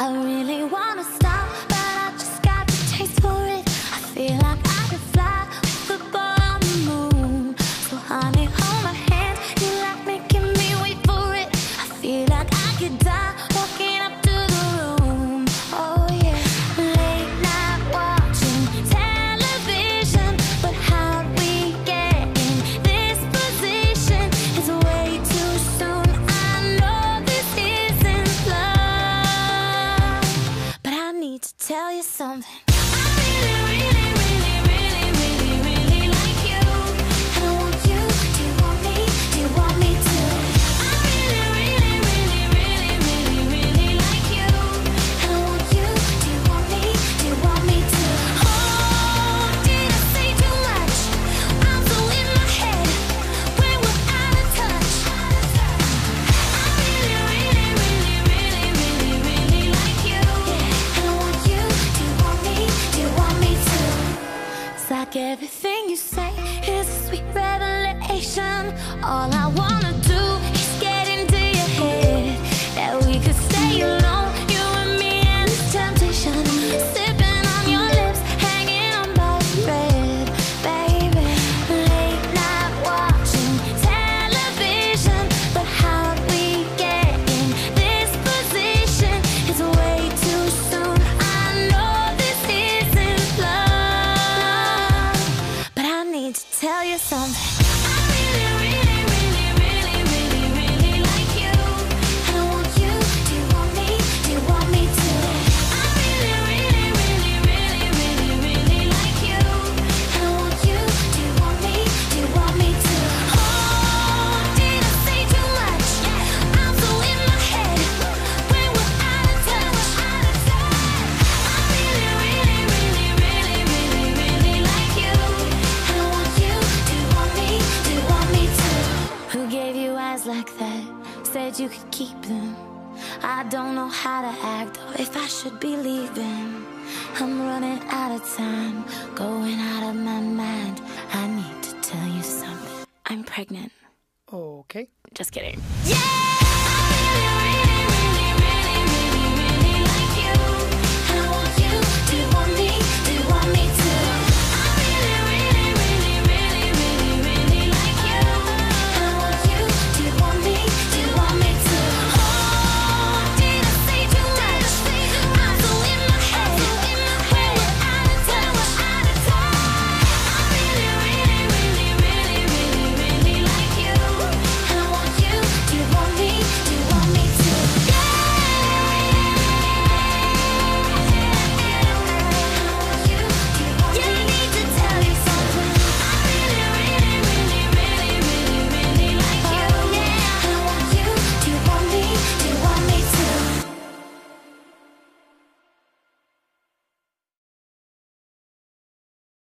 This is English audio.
I really wanna stop. need to tell you something. Everything you say is a sweet revelation. All I want. need to tell you something. said you could keep them. I don't know how to act or if I should be leaving. I'm running out of time, going out of my mind. I need to tell you something, I'm pregnant. Okay. Just kidding. Yeah!